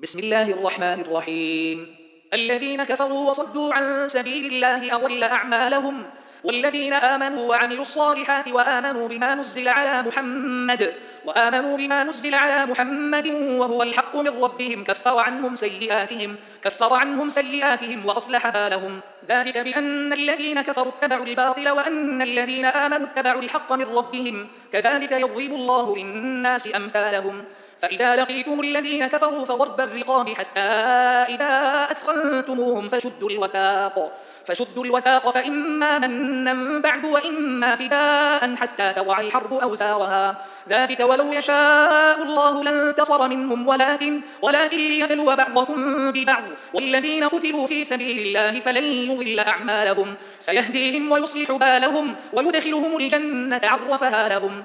بسم الله الرحمن الرحيم. الذين كفروا وصدوا عن سبيل الله أضل أعمالهم. والذين آمنوا وعملوا الصالحات وآمنوا بما نزل على محمد وآمنوا بما نزل على محمد وهو الحق من ربهم كفر عنهم سيئاتهم كفر عنهم سيئاتهم وأصلح بالهم. ذلك بأن الذين كفروا اتبعوا الباطل وأن الذين آمنوا اتبعوا الحق من ربهم. كذلك يضرب الله للناس أمثالهم. فإذا لقيتم الذين كفروا فضرب الرقاب حتى إذا أثخنتموهم فشدوا الوثاق. فشدوا الوثاق فإما منا بعد وإما فداء حتى توع الحرب أوسارها ذلك ولو يشاء الله لانتصر منهم. ولكن ولكن ليبلو بعضكم ببعض. والذين قتلوا في سبيل الله فلن يضل أعمالهم. سيهديهم ويصلح بالهم ويدخلهم الجنة عرفها لهم.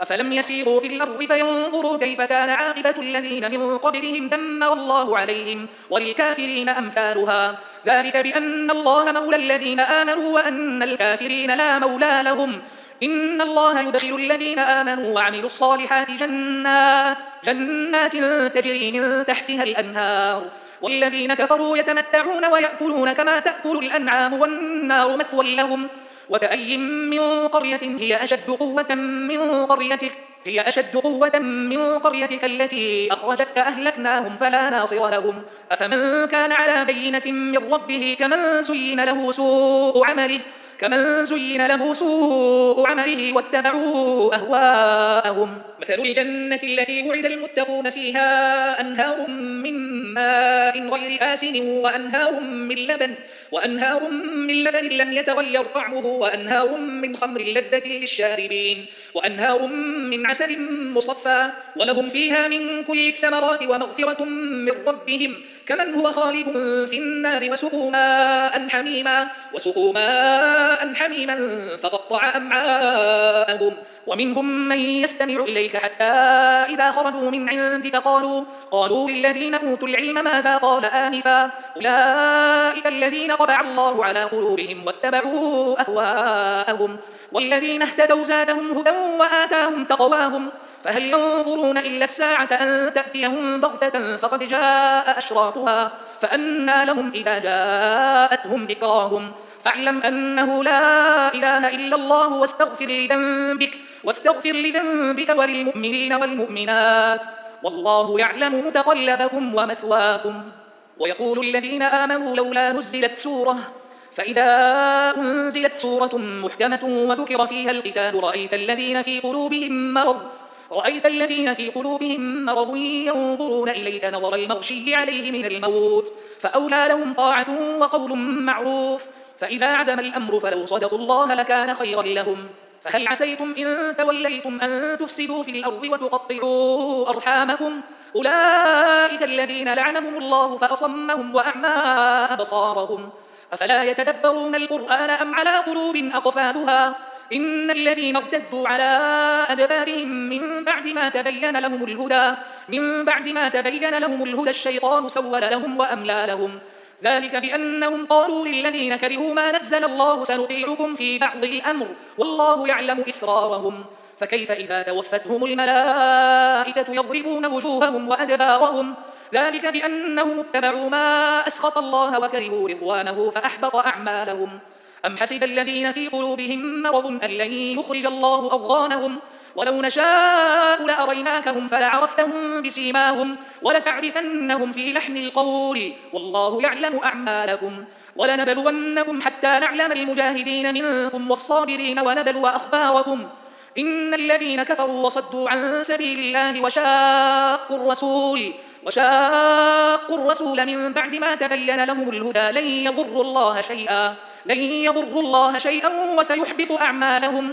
أفلم يسيروا في الأرض فينظروا كيف كان عاقبة الذين من قبلهم دمر الله عليهم وللكافرين أمثالها. ذلك بأن الله مولى الذين آمنوا وأن الكافرين لا مولى لهم. إن الله يدخل الذين آمنوا وعملوا الصالحات جنات جنات تجري من تحتها الأنهار. والذين كفروا يتمتعون ويأكلون كما تأكل الأنعام والنار مثوى لهم. وكأي من قرية هي أشد قوة من قريتك هي أشد قوة من قريتك التي أخرجتك أهلكناهم فلا ناصر لهم. أفمن كان على بينة من ربه كمن زين له سوء عمله كمن زين له سوء عمله واتبعوا أهواءهم. مثل الجنة التي وعد المتقون فيها أنهار من ماء غير آسن وأنهار من لبن وأنهار من لبن لم يتغير طعمه وأنهار من خمر لذة للشاربين وأنهار من عسل مصفى ولهم فيها من كل الثمرات ومغفرة من ربهم كمن هو خالد في النار وسقوا ماء حميما وسقوا ماء حميما فقطع أمعاءهم ومنهم من يستمع إليك حتى إذا خرجوا من عندك قالوا قالوا للذين أوتوا العلم ماذا قال آنفا؟ أولئك الذين طبع الله على قلوبهم واتبعوا أهواءهم والذين اهتدوا زادهم هدى وآتاهم تقواهم فهل ينظرون إلا الساعة أن تأتيهم بغتة فقد جاء أشراطها فأنا لهم إذا جاءتهم ذكراهم فاعلم أنه لا إله إلا الله واستغفر لذنبك واستغفر لذنبك وللمؤمنين والمؤمنات والله يعلم متقلبكم ومثواكم ويقول الذين آمنوا لولا نزلت سورة فإذا أنزلت سورة محكمة وذكر فيها القتال رأيت الذين في قلوبهم مرض رأيت الذين في قلوبهم مرض ينظرون إليك نظر المغشي عليه من الموت فأولى لهم طاعة وقول معروف فإذا عزم الأمر فلو صدقوا الله لكان خيرا لهم. فهل عسيتم إن توليتم أن تفسدوا في الأرض وتقطعوا أرحامكم؟ أولئك الذين لعنهم الله فأصمهم وأعمى أبصارهم. أفلا يتدبرون القرآن أم على قلوب أقفالها؟ إن الذين ارتدوا على أدبارهم من بعد ما تبين لهم الهدى من بعد ما تبين لهم الهدى الشيطان سول لهم وأملى لهم. ذلك بأنهم قالوا للذين كرهوا ما نزل الله سنطيعكم في بعض الأمر والله يعلم إسرارهم. فكيف إذا توفتهم الملائكة يضربون وجوههم وأدبارهم؟ ذلك بأنهم اتبعوا ما أسخط الله وكرهوا رضوانه فأحبط أعمالهم. أم حسب الذين في قلوبهم مرض أن لن يخرج الله أضغانهم؟ ولو نشاء لأريناكهم فلعرفتهم بسيماهم ولتعرفنهم في لحن القول. والله يعلم أعمالكم. ولنبلونكم حتى نعلم المجاهدين منكم والصابرين ونبلو أخباركم. إن الذين كفروا وصدوا عن سبيل الله وشاقوا الرسول وشاقوا الرسول من بعد ما تبين لهم الهدى لن يضروا الله شيئا لن يضروا الله شيئا وسيحبط أعمالهم.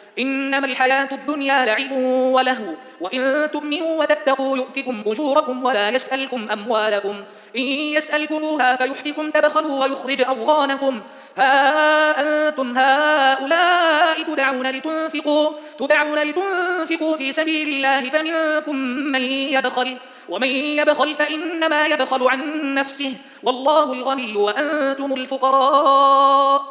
إنما الحياة الدنيا لعب ولهو وإن تؤمنوا وتتقوا يؤتكم أجوركم ولا يسألكم أموالكم. إن يسألكموها فيحفكم تبخلوا ويخرج أضغانكم ها أنتم هؤلاء تدعون لتنفقوا, تدعون لتنفقوا في سبيل الله فمنكم من يبخل ومن يبخل فإنما يبخل عن نفسه. والله الغني وأنتم الفقراء.